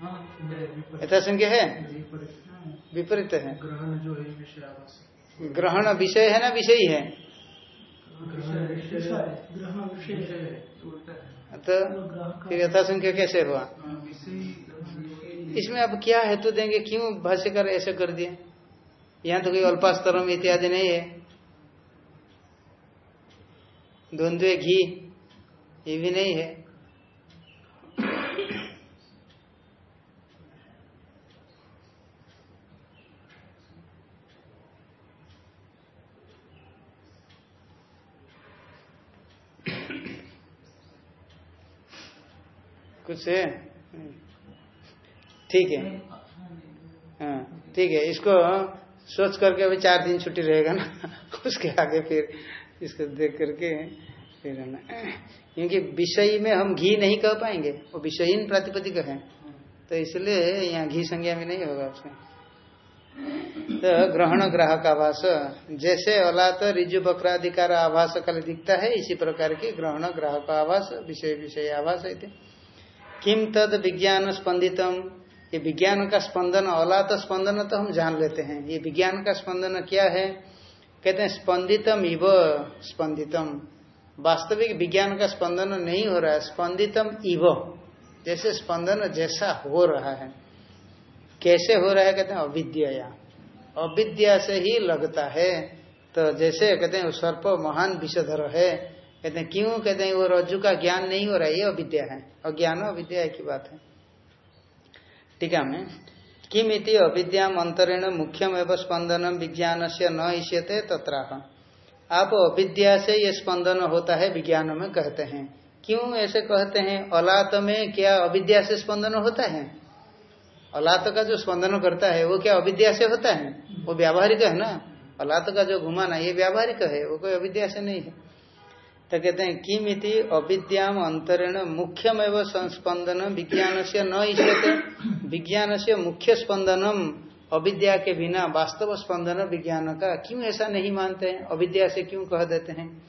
यथासंख्य है विपरीत। है? ग्रहण जो है विषय ग्रहण विषय है ना विषय है तो फिर यथासंख्य कैसे हुआ? इसमें अब क्या हेतु देंगे? क्यों भाष्यकर ऐसे कर दिए? यहाँ तो कोई अल्पास्तरम इत्यादि नहीं है। द्वंद्वे घी ये भी नहीं है। कुछ है? ठीक है। हाँ ठीक है, इसको सोच करके अभी चार दिन छुट्टी रहेगा ना, उसके आगे फिर इसको देख करके फिर है ना। क्योंकि विषय में हम घी नहीं कह पाएँगे, वो विषयहीन प्रातिपदिक है। तो इसलिए यहाँ घी संज्ञा में नहीं होगा उसमें तो ग्रहण ग्राहक आभास जैसे अलात रिजु बकराधिकार आभास कल दिखता है, इसी प्रकार की ग्रहण ग्राहक आभास विषय विषय आभास है किम तद विज्ञान स्पंदितम ये विज्ञान का स्पंदन औलात स्पंदन तो हम जान लेते हैं। ये विज्ञान का स्पंदन क्या है? कहते हैं स्पंदितम इव स्पंदितम वास्तविक विज्ञान का स्पंदन नहीं हो रहा है स्पंदितम इव। जैसे स्पंदन जैसा हो रहा है। कैसे हो रहा है? कहते हैं अविद्या अविद्या से ही लगता है। तो जैसे कहते हैं सर्प महान विषधर है। कहते हैं, क्यों? कहते हैं, वो रज्जु का ज्ञान नहीं हो रहा है, ये अविद्या है। अज्ञान अविद्या की बात है। टीका में। किम इति अविद्याम अंतरेण मुख्यम एवं स्पंदन विज्ञान से न इष्यते तत्राह। आप अविद्या से ये स्पंदन होता है, विज्ञान में कहते हैं। क्यों ऐसे कहते हैं? अलात में क्या अविद्या से स्पंदन होता है? अलात का जो स्पंदन करता है, वो क्या अविद्या से होता है? वो व्यावहारिक है ना? अलात का जो घुमाना, ये व्यावहारिक है, वो कोई अविद्या से नहीं है। तो कहते हैं किम इति अविद्याम अंतरेण मुख्यम एवं संस्पंदन विज्ञान से न इष्टते विज्ञान से मुख्य स्पंदनम अविद्या के बिना, वास्तव स्पंदन विज्ञान का। क्यों ऐसा नहीं मानते हैं? अविद्या से क्यों कह देते हैं?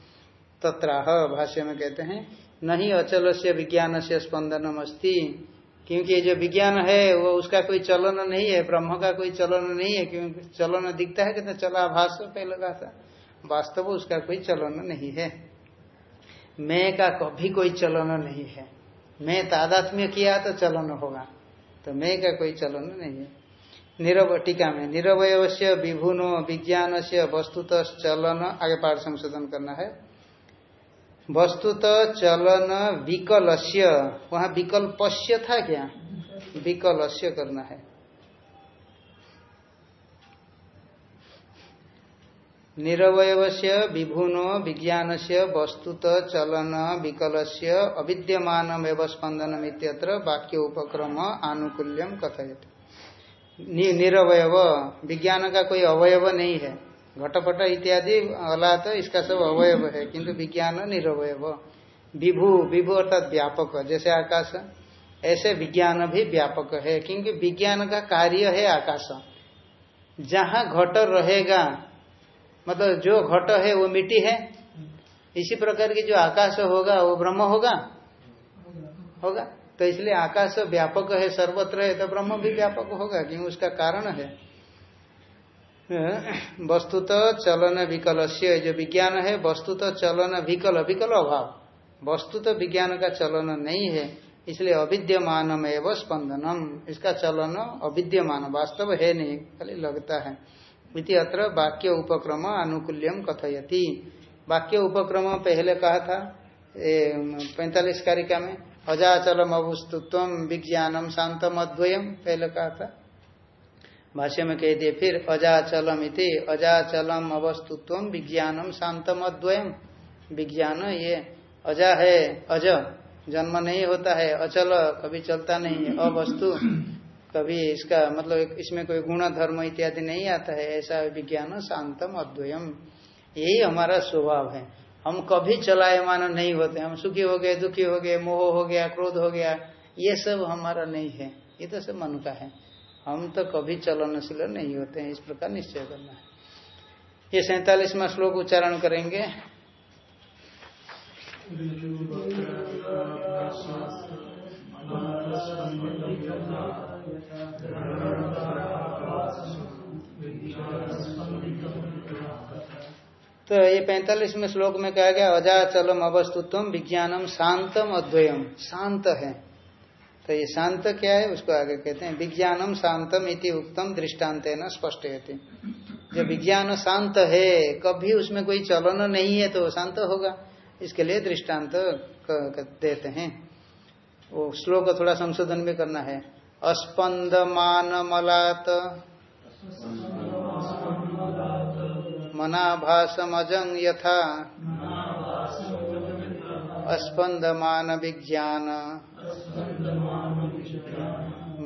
तत्राह भाष्य में कहते हैं, नहीं अचल से विज्ञान से स्पंदनम अस्ति क्योंकि जो विज्ञान है, वो उसका कोई चलन नहीं है, ब्रह्म का कोई चलन नहीं है, क्योंकि चलन दिखता है, कहते चला भाष्य पहले कहा था। वास्तव उसका कोई चलन नहीं है। मैं का कभी कोई चलन नहीं है। मैं तादात्म्य किया तो चलन होगा। तो मैं का कोई चलन नहीं है। निरव टीका में निरवय से विभुनो विज्ञान से वस्तुत चलन, आगे पाठ संशोधन करना है। वस्तुत चलन विकलस्य, वहाँ विकल्पस्य था क्या? विकलस्य करना है। निरवय से विभुनो विज्ञान से वस्तुत, चलन विकल से अविद्यमान एवं स्पंदन वाक्य उपक्रम आनुकूल्यम कथित निरवय विज्ञान का कोई अवयव नहीं है। घटपट इत्यादि अला तो इसका सब अवयव है, किंतु विज्ञान निरवय विभू विभू अर्थात व्यापक, जैसे आकाश, ऐसे विज्ञान भी व्यापक है, क्योंकि विज्ञान का कार्य है आकाश। जहाँ घट रहेगा मतलब जो घट है, वो मिट्टी है। इसी प्रकार की जो आकाश होगा, वो ब्रह्म होगा। होगा। तो इसलिए आकाश व्यापक है, सर्वत्र है तो ब्रह्म भी व्यापक होगा, क्योंकि उसका कारण है। वस्तुत चलन विकल से जो विज्ञान है, वस्तुत चलन विकल विकल अभाव। वस्तुत विज्ञान का चलन नहीं है, इसलिए अविद्यमान एवं स्पंदनम। इसका चलन अविद्यमान, वास्तव है नहीं, खाली लगता है। इति अत्र वाक्य उपक्रम अनुकूल्यम कथयति। वाक्य उपक्रम पहले कहा था पैंतालीस कारिका में अजाचलम अवस्तुत्व विज्ञानम शांतम अद्वयम पहले कहा था। भाष्य में कह दिए, फिर अजाचलम इति अजाचलम अवस्तुत्व विज्ञानम शांतम अद्वयम विज्ञान ये, अजा है, अज, जन्म नहीं होता है, अचल, कभी चलता नहीं है, अवस्तु। कभी इसका मतलब इसमें कोई गुण धर्म इत्यादि नहीं आता है ऐसा विज्ञान शांतम अद्वयम यही हमारा स्वभाव है हम कभी चलायमान नहीं होते हम सुखी हो गए दुखी हो गए मोह हो गया क्रोध हो गया ये सब हमारा नहीं है ये तो सब मन का है हम तो कभी चलनशील नहीं होते हैं इस प्रकार निश्चय करना है ये सैतालीसवा श्लोक उच्चारण करेंगे तो ये पैंतालीसवें श्लोक में कहा गया अजाचलम अवस्तुत्व विज्ञानम शांतम अद्वयम। शांत है। तो ये शांत क्या है, उसको आगे कहते हैं, विज्ञानम शांतम इति उत्तम दृष्टांत न स्पष्ट है जब विज्ञान शांत है, कभी उसमें कोई चलन नहीं है तो शांत होगा। इसके लिए दृष्टांत देते हैं। वो श्लोक थोड़ा संशोधन भी करना है। अस्पंद मान मलात मनाभासमजं यथा। अस्पंदमान विज्ञान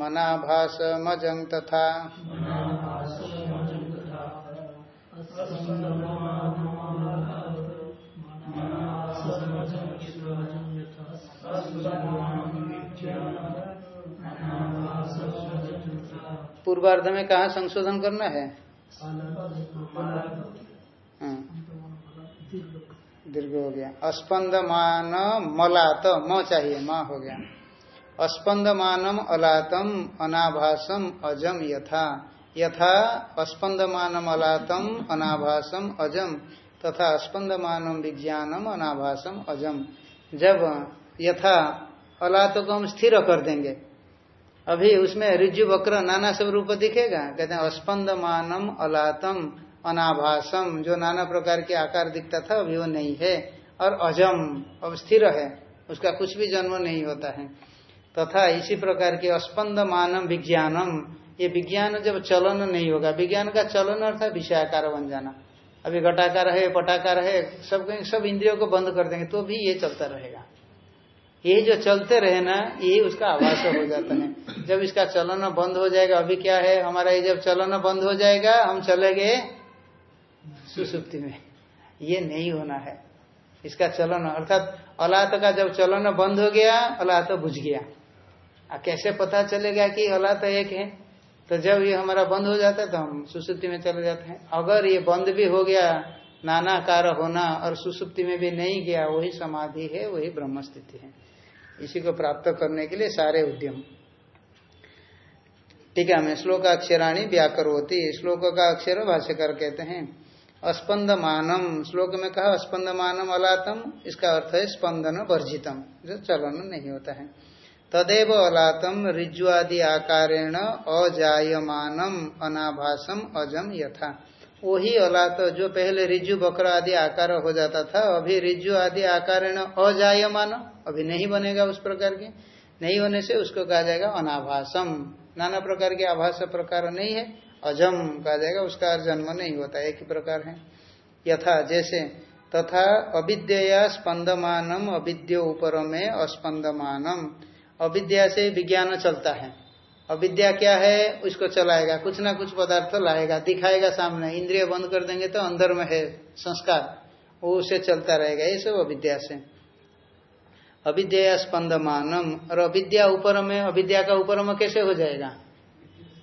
मनाभासमजं तथा। पूर्वार्ध में कहा संशोधन करना है? हाँ। दीर्घ हो गया। अस्पंद मान मलात, म चाहिए, म हो गया। अस्पंद मानम अलातम, अनाभासम अजम यथा। यथा अस्पंद मानम अलातम, अनाभासम अजम। तथा अस्पंद मानम विज्ञानम, अनाभासम अजम। जब यथा अलात को हम स्थिर कर देंगे अभी उसमें रिज्जु वक्र नाना सब रूप दिखेगा। कहते हैं अस्पंद मानम अलातम अनाभासम। जो नाना प्रकार के आकार दिखता था, अभी वो नहीं है। और अजम, अब स्थिर है। उसका कुछ भी जन्म नहीं होता है। तथा तो इसी प्रकार के अस्पंद मानम विज्ञानम। ये विज्ञान जब चलन नहीं होगा, विज्ञान का चलन अर्थात विषयाकार बन जाना। अभी घटाकार है, पटाकार है, सब सब इंद्रियों को बंद कर देंगे तो भी ये चलता रहेगा। ये जो चलते रहे ना, ये उसका आवास हो जाता है। जब इसका चलन बंद हो जाएगा, अभी क्या है? हमारा ये जब चलन बंद हो जाएगा, हम चले गए सुसुप्ति में। ये नहीं होना है। इसका चलन, अर्थात अलात का जब चलन बंद हो गया, अलात बुझ गया। आ कैसे पता चलेगा कि अलात एक है? तो जब ये हमारा बंद हो जाता है तो हम सुसुप्ति में चले जाते हैं। अगर ये बंद भी हो गया, नानाकार होना और सुसुप्ति में भी नहीं गया, वही समाधि है, वही ब्रह्म स्थिति है। इसी को प्राप्त करने के लिए सारे उद्यम। ठीक है, हमें श्लोक अक्षराणी व्याकर होती श्लोक का अक्षर भाष्यकर कहते हैं स्पंद मानम श्लोक में कहा स्पंद मानम अलातम इसका अर्थ है स्पंदन वर्जितम, जो चलन नहीं होता है। तदेव अलातम रिज्वादि आकारेण अजायमानम अनाभासम अजम यथा वही अलात जो पहले रिज्जु, बकरा आदि आकार हो जाता था, अभी रिज्जु आदि आकारेण अजायमान, अभी नहीं बनेगा उस प्रकार के। नहीं होने से उसको कहा जाएगा अनाभासम। नाना प्रकार के आभास प्रकार नहीं है, अजम कहा जाएगा, उसका जन्म नहीं होता, एक ही प्रकार है। यथा, जैसे, तथा अविद्या स्पंदमानम, अविद्य ऊपर में अस्पंदमानम। अविद्या से विज्ञान चलता है। अविद्या क्या है? उसको चलाएगा, कुछ ना कुछ पदार्थ लाएगा, दिखाएगा सामने, इंद्रिय बंद कर देंगे तो अंदर में है, संस्कार, वो उसे चलता रहेगा, ये सब अविद्या से। अविद्या स्पंदमानम, और अविद्या ऊपर में, अविद्या का ऊपर में कैसे हो जाएगा?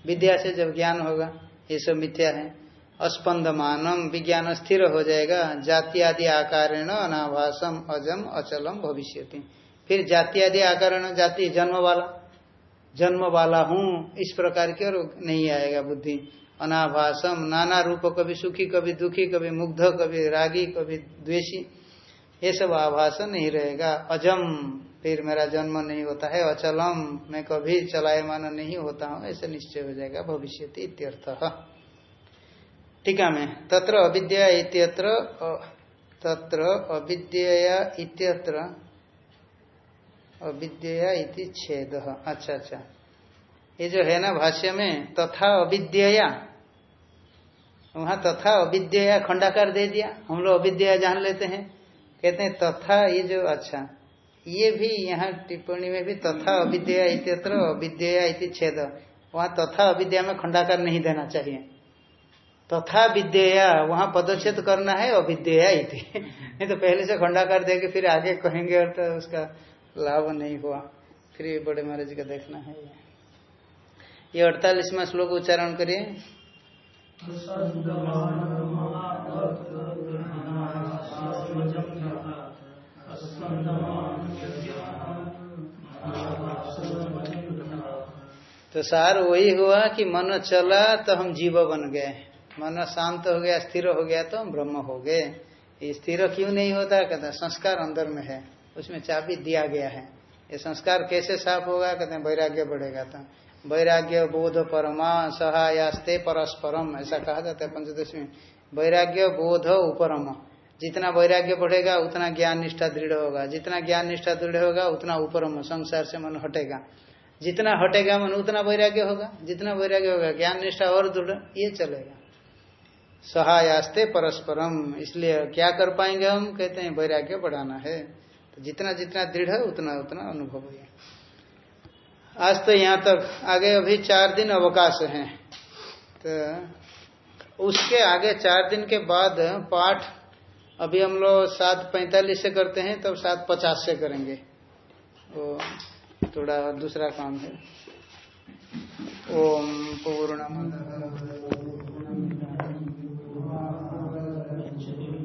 विद्या से जब ज्ञान होगा, ये सब मिथ्या है। अस्पंदमानम, विज्ञान स्थिर हो जाएगा जाति आदि आकारेण अनाभासम, अजम, अचलम भविष्य फिर जाति आदि आकारण जाति, जन्म वाला। जन्म वाला हूँ, इस प्रकार की और नहीं आएगा बुद्धि। अनाभासम, नाना रूप, कभी सुखी, कभी दुखी, कभी मुग्ध, कभी रागी, कभी द्वेषी, ये सब आभास नहीं रहेगा। अजम, फिर मेरा जन्म नहीं होता है, अचलम, मैं कभी चलायमान नहीं होता हूँ, ऐसे निश्चय हो जाएगा भविष्य इत्यर्थ। टीका में, तत्र अविद्या इत्यत्र तत्र अविद्या इत्यत्र अविद्या छेद। अच्छा अच्छा। ये जो है ना भाष्य में, तथा अविद्या वहाँ तथा अविद्या खंडाकार दे दिया। हम लोग अविद्या जान लेते हैं। कहते हैं तथा ये जो अच्छा। ये भी यहाँ टिप्पणी में भी तथा अविद्या इत्यत्र अविद्या छेद। वहाँ तथा अविद्या में खंडाकार नहीं देना चाहिए। तथा विद्या वहाँ पदच्छेद करना है अविद्या नहीं तो पहले से खंडाकार दे के फिर आगे कहेंगे और तो उसका लाभ नहीं हुआ। फिर ये बड़े महाराज का देखना है ये। अड़तालीसवा श्लोक उच्चारण करिए। तो सार वही हुआ कि मन चला तो हम जीव बन गए। मन शांत हो गया, स्थिर हो गया तो हम ब्रह्म हो गए। स्थिर क्यों नहीं होता? कहते, संस्कार अंदर में है। उसमें चाबी दिया गया है। ये संस्कार कैसे साफ़ होगा? कहते हैं, वैराग्य बढ़ेगा तो। वैराग्य, बोध, परमा, सहायास्ते, परस्परम, ऐसा कहा जाता है पंचदश में। वैराग्य, बोध, उपरम। जितना वैराग्य बढ़ेगा, उतना ज्ञान निष्ठा दृढ़ होगा। जितना ज्ञान निष्ठा दृढ़ होगा, उतना उपरम, संसार से मन हटेगा। जितना हटेगा मन, उतना वैराग्य होगा। जितना वैराग्य होगा, ज्ञान निष्ठा और दृढ़, ये चलेगा। सहायास्ते, परस्परम। इसलिए क्या कर पाएँगे हम? कहते हैं, वैराग्य बढ़ाना है। तो जितना जितना दृढ़ है, उतना उतना अनुभव है आज तो यहाँ तक, आगे अभी चार दिन अवकाश है। तो उसके आगे चार दिन के बाद पाठ अभी हम लोग सात पैंतालीस से करते हैं, तब तो सात पचास से करेंगे। वो थोड़ा दूसरा काम है। ओम पूर्ण